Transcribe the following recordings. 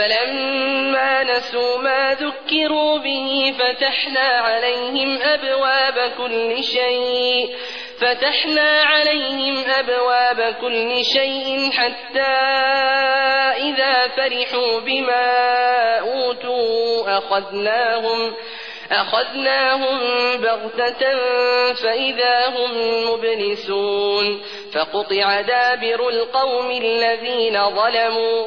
فلما نسوا ما ذكروا به فتحنا عليهم أبواب كل شيء فتحنا عليهم أبواب كل شيء حتى إذا فرحوا بما أوتوا أخذناهم أخذناهم بغتة فإذا هم مبلسون فقطع دابر القوم الذين ظلموا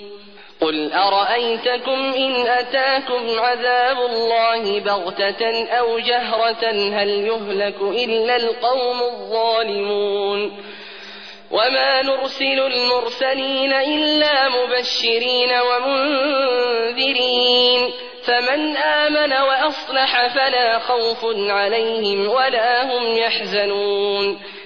أرأيتكم إن أتاكم عذاب الله بغتة أو جهرة هل يهلك إلا القوم الظالمون وما نرسل المرسلين إلا مبشرين ومنذرين فمن آمن وأصلح فلا خوف عليهم ولا هم يحزنون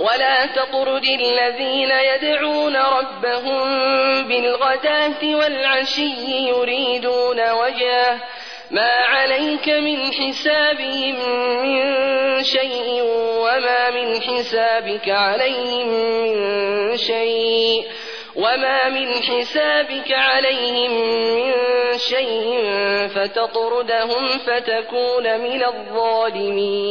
ولا تطرد الذين يدعون ربهم بالغداة والعشي يريدون وجهه. ما عليك من حسابهم من شيء وما من حسابك عليهم من شيء. وما من حسابك عليهم من شيء فتطردهم فتكون من الظالمين.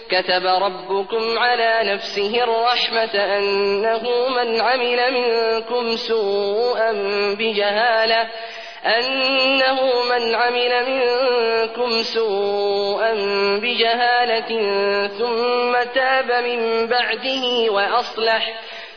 كتب ربكم على نفسه الرحمة أنه من عمل منكم سوءا بجهالة أنه من عمل منكم سوءا بجهالة ثم تاب من بعده وأصلح.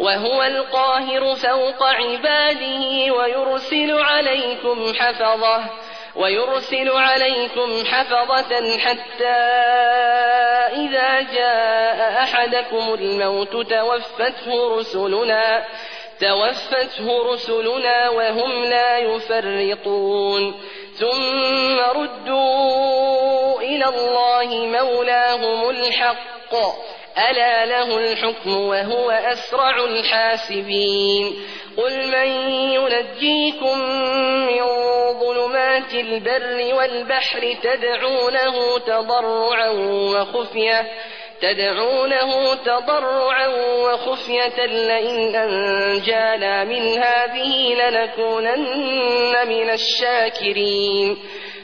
وهو القاهر فوق عباده ويرسل عليكم حفظه ويرسل عليكم حفظة حتى إذا جاء أحدكم الموت توفته رسلنا توفته رسلنا وهم لا يفرطون. ثم ردوا إلى الله مولاهم الحق. ألا له الحكم وهو أسرع الحاسبين قل من ينجيكم من ظلمات البر والبحر تدعونه تضرعا وخفية تدعونه تضرعا وخفية لئن أنجانا من هذه لنكونن من الشاكرين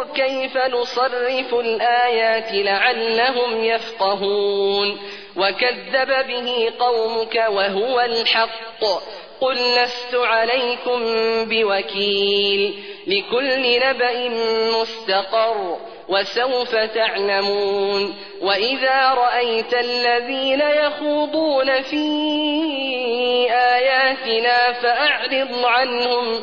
انظر كيف نصرف الآيات لعلهم يفقهون وكذب به قومك وهو الحق قل لست عليكم بوكيل لكل نبأ مستقر وسوف تعلمون وإذا رأيت الذين يخوضون في آياتنا فأعرض عنهم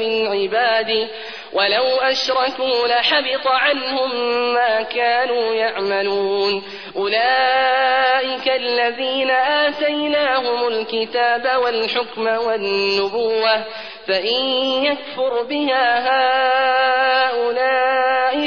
من عباده ولو أشركوا لحبط عنهم ما كانوا يعملون. أولئك الذين آتيناهم الكتاب والحكم والنبوة فإن يكفر بها هؤلاء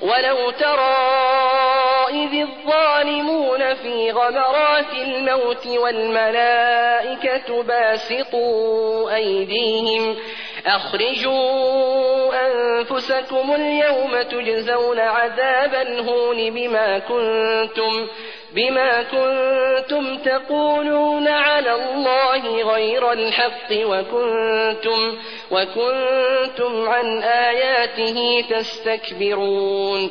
ولو ترى إذ الظالمون في غمرات الموت والملائكة باسطوا أيديهم أخرجوا أنفسكم اليوم تجزون عذاب الهون بما كنتم بما كنتم تقولون على الله غير الحق وكنتم وكنتم عن آياته تستكبرون.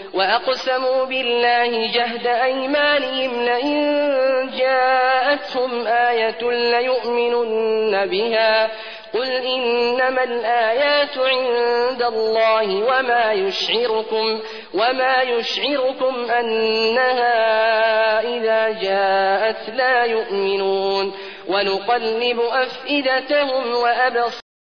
وأقسموا بالله جهد أيمانهم لئن جاءتهم آية ليؤمنن بها. قل إنما الآيات عند الله وما يشعركم وما يشعركم أنها إذا جاءت لا يؤمنون. ونقلب أفئدتهم وأبصارهم